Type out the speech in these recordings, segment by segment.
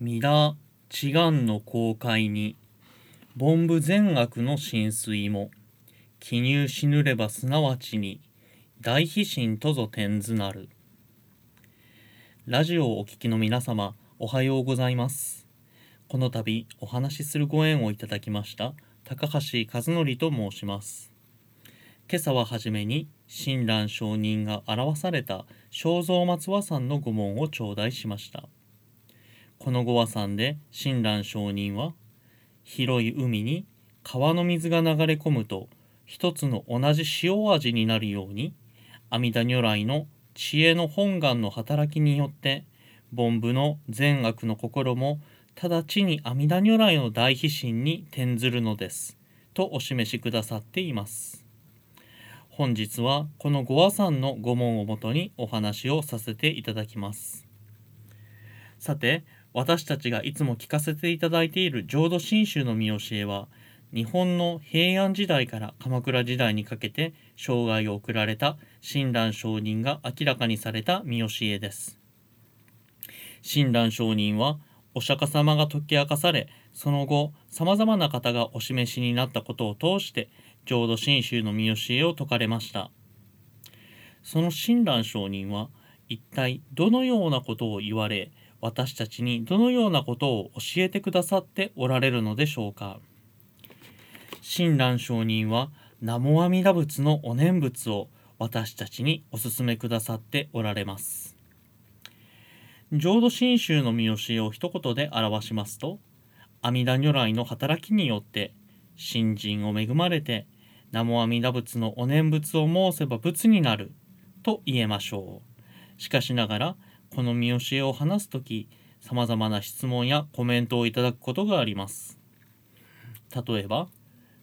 皆知願の公開に凡部善悪の浸水も記入しぬればすなわちに大悲心とぞ転ずなる。ラジオをお聞きの皆様おはようございます。この度お話しするご縁をいただきました高橋和則と申します。今朝ははじめに親鸞上人が表された正蔵松和さんの御門を頂戴しました。この五和山で親鸞上人は広い海に川の水が流れ込むと一つの同じ塩味になるように阿弥陀如来の知恵の本願の働きによって凡夫の善悪の心も直ちに阿弥陀如来の大悲心に転ずるのですとお示しくださっています。本日はこの五和山の御門をもとにお話をさせていただきます。さて私たちがいつも聞かせていただいている浄土真宗の見教えは日本の平安時代から鎌倉時代にかけて生涯を送られた親鸞上人が明らかにされた見教えです。親鸞上人はお釈迦様が解き明かされその後さまざまな方がお示しになったことを通して浄土真宗の見教えを説かれました。その親鸞上人は一体どのようなことを言われ私たちにどのようなことを教えてくださっておられるのでしょうか？親鸞上人は南無阿弥陀仏のお念仏を私たちにお勧めくださっておられます。浄土真宗の見教えを一言で表しますと阿弥陀如来の働きによって信心を恵まれて南無阿弥陀仏のお念仏を申せば仏になると言えましょう。しかしながらこの見教えを話すとき、様々な質問やコメントをいただくことがあります。例えば、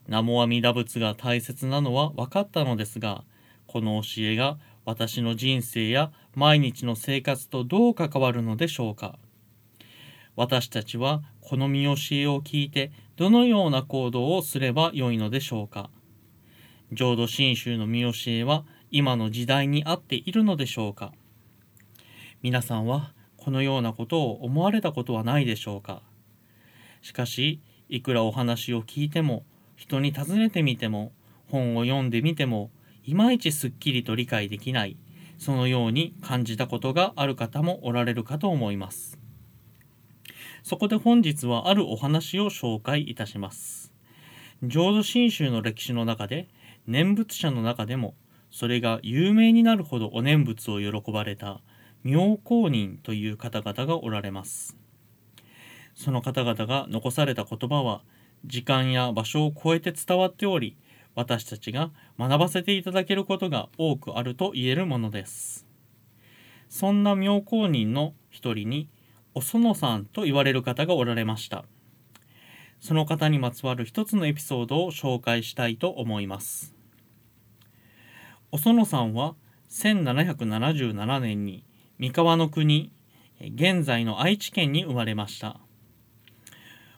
南無阿弥陀仏が大切なのは分かったのですが、この教えが私の人生や毎日の生活とどう関わるのでしょうか。私たちはこの見教えを聞いてどのような行動をすればよいのでしょうか。浄土真宗の見教えは今の時代に合っているのでしょうか。皆さんはこのようなことを思われたことはないでしょうか？しかしいくらお話を聞いても人に尋ねてみても本を読んでみてもいまいちすっきりと理解できないそのように感じたことがある方もおられるかと思います。そこで本日はあるお話を紹介いたします。浄土真宗の歴史の中で念仏者の中でもそれが有名になるほどお念仏を喜ばれた妙高人という方々がおられます。その方々が残された言葉は時間や場所を超えて伝わっており私たちが学ばせていただけることが多くあると言えるものです。そんな妙高人の一人にお園さんと言われる方がおられました。その方にまつわる一つのエピソードを紹介したいと思います。お園さんは1777年に三河の国現在の愛知県に生まれました。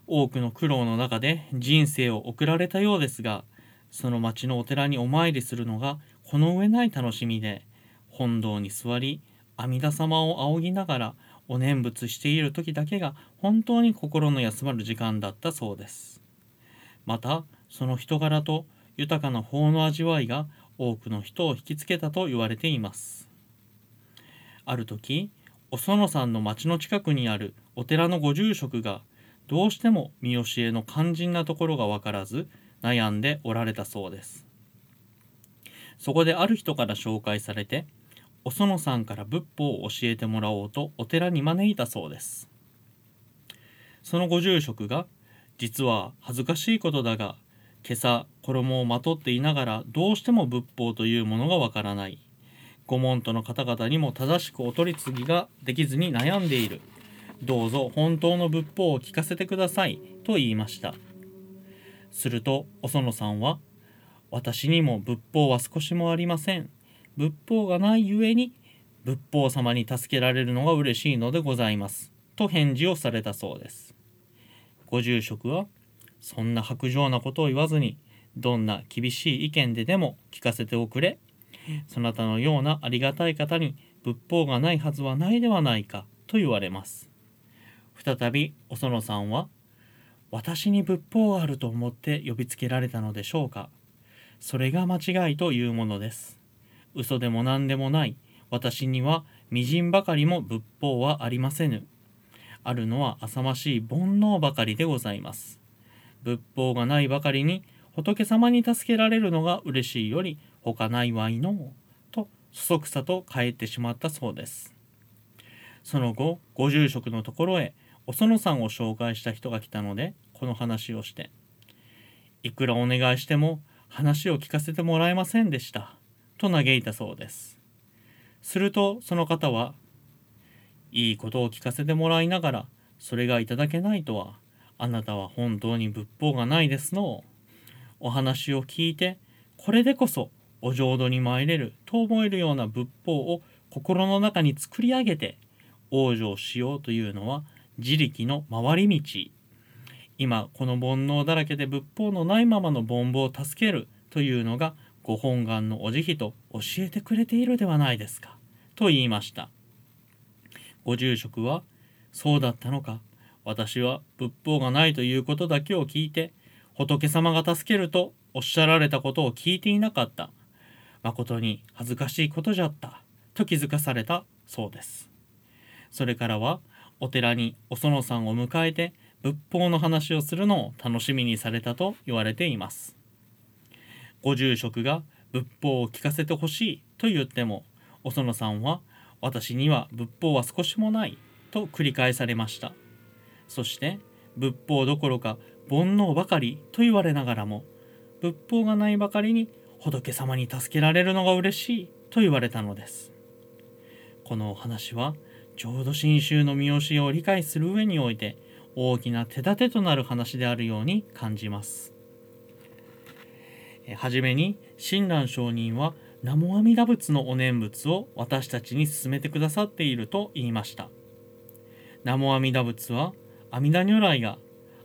多くの苦労の中で人生を送られたようですがその町のお寺にお参りするのがこの上ない楽しみで本堂に座り阿弥陀様を仰ぎながらお念仏している時だけが本当に心の休まる時間だったそうです。またその人柄と豊かな法の味わいが多くの人を引きつけたと言われています。ある時お園さんの町の近くにあるお寺のご住職がどうしても見教えの肝心なところが分からず悩んでおられたそうです。そこである人から紹介されてお園さんから仏法を教えてもらおうとお寺に招いたそうです。そのご住職が実は恥ずかしいことだが今朝衣をまとっていながらどうしても仏法というものがわからない。ご門徒の方々にも正しくお取り次ぎができずに悩んでいる。どうぞ本当の仏法を聞かせてくださいと言いました。するとお園さんは、私にも仏法は少しもありません。仏法がないゆえに仏法様に助けられるのが嬉しいのでございます。と返事をされたそうです。ご住職は、そんな薄情なことを言わずに、どんな厳しい意見ででも聞かせておくれそなたのようなありがたい方に仏法がないはずはないではないかと言われます。再びお園さんは「私に仏法があると思って呼びつけられたのでしょうか。それが間違いというものです。嘘でも何でもない。私には微塵ばかりも仏法はありませぬ。あるのは浅ましい煩悩ばかりでございます。仏法がないばかりに仏様に助けられるのが嬉しいより他ないわいのとそそくさと帰ってしまったそうです。その後ご住職のところへお園さんを紹介した人が来たのでこの話をしていくらお願いしても話を聞かせてもらえませんでしたと嘆いたそうです。するとその方はいいことを聞かせてもらいながらそれがいただけないとはあなたは本当に仏法がないですのお話を聞いてこれでこそお浄土に参れると思えるような仏法を心の中に作り上げて往生しようというのは自力の回り道。今この煩悩だらけで仏法のないままの凡夫を助けるというのがご本願のお慈悲と教えてくれているではないですか。と言いました。ご住職はそうだったのか。私は仏法がないということだけを聞いて仏様が助けるとおっしゃられたことを聞いていなかった。誠に恥ずかしいことじゃった。と気づかされたそうです。それからはお寺にお園さんを迎えて仏法の話をするのを楽しみにされたと言われています。ご住職が仏法を聞かせてほしいと言ってもお園さんは私には仏法は少しもないと繰り返されました。そして仏法どころか煩悩ばかりと言われながらも仏法がないばかりに仏様に助けられるのが嬉しいと言われたのですこのお話は浄土真宗の見教えを理解する上において大きな手立てとなる話であるように感じます。はじめに親鸞上人は南無阿弥陀仏のお念仏を私たちに勧めてくださっていると言いました。南無阿弥陀仏は阿弥陀如来が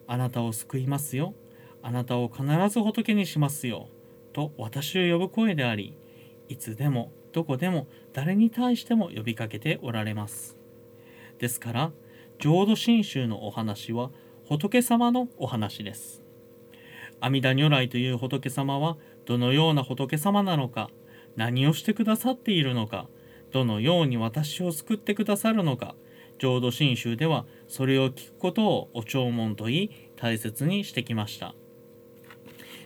あなたを救いますよ。あなたを必ず仏にしますよ。と私を呼ぶ声であり、いつでもどこでも誰に対しても呼びかけておられます。ですから浄土真宗のお話は仏様のお話です。阿弥陀如来という仏様はどのような仏様なのか何をしてくださっているのかどのように私を救ってくださるのか浄土真宗ではそれを聞くことをお弔問と言い大切にしてきました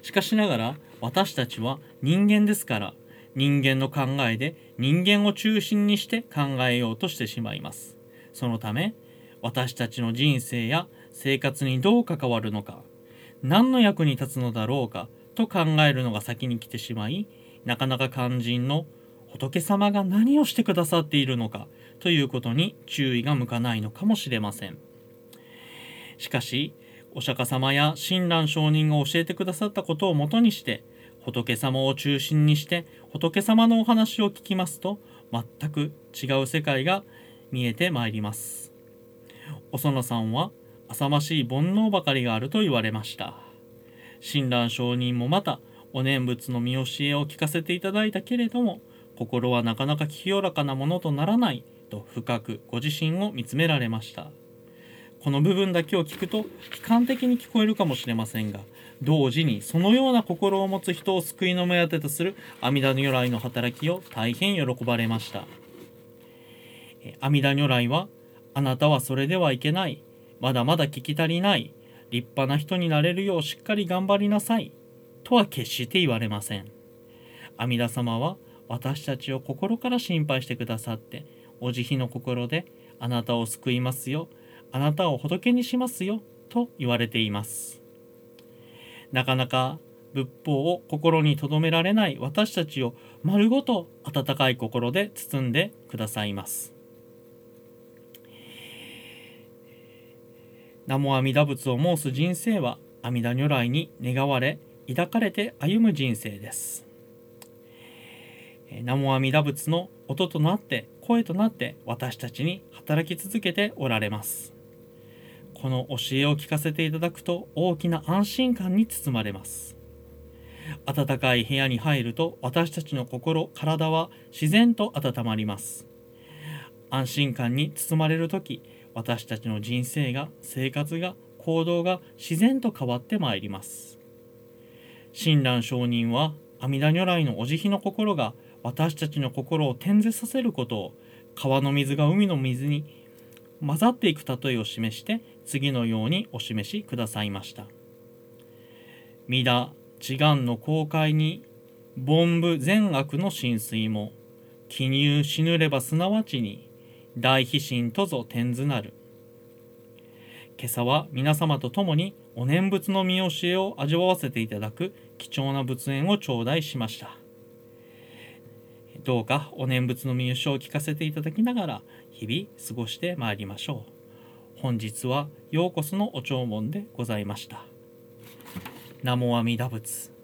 しかしながら私たちは人間ですから人間の考えで人間を中心にして考えようとしてしまいます。そのため私たちの人生や生活にどう関わるのか何の役に立つのだろうかと考えるのが先に来てしまいなかなか肝心の仏様が何をしてくださっているのかということに注意が向かないのかもしれません。しかしお釈迦様や親鸞上人が教えてくださったことをもとにして仏様を中心にして仏様のお話を聞きますと全く違う世界が見えてまいります。お園さんは浅ましい煩悩ばかりがあると言われました。親鸞上人もまたお念仏の見教えを聞かせていただいたけれども心はなかなか清らかなものとならないと深くご自身を見つめられました。この部分だけを聞くと悲観的に聞こえるかもしれませんが同時にそのような心を持つ人を救いの目当てとする阿弥陀如来の働きを大変喜ばれました。阿弥陀如来は、あなたはそれではいけない。まだまだ聞き足りない。立派な人になれるようしっかり頑張りなさい。とは決して言われません。阿弥陀様は私たちを心から心配してくださって、お慈悲の心であなたを救いますよ。あなたを仏にしますよ。と言われています。なかなか仏法を心に留められない私たちを丸ごと温かい心で包んでくださいます。南無阿弥陀仏を申す人生は阿弥陀如来に願われ抱かれて歩む人生です南無阿弥陀仏の音となって声となって私たちに働き続けておられますこの教えを聞かせていただくと大きな安心感に包まれます。暖かい部屋に入ると私たちの心体は自然と温まります。安心感に包まれる時私たちの人生が生活が行動が自然と変わってまいります。親鸞上人は阿弥陀如来のお慈悲の心が私たちの心を転ぜさせることを川の水が海の水に混ざっていく例えを示して次のようにお示しくださいました「皆治願の公開に凡部善悪の浸水も記入死ぬればすなわちに大悲心とぞ転ずなる」今朝は皆様と共にお念仏の見教えを味わわせていただく貴重な仏縁を頂戴しました。どうかお念仏の見教えを聞かせていただきながら日々過ごしてまいりましょう。本日はようこそのお弔問でございました。南無阿弥陀仏。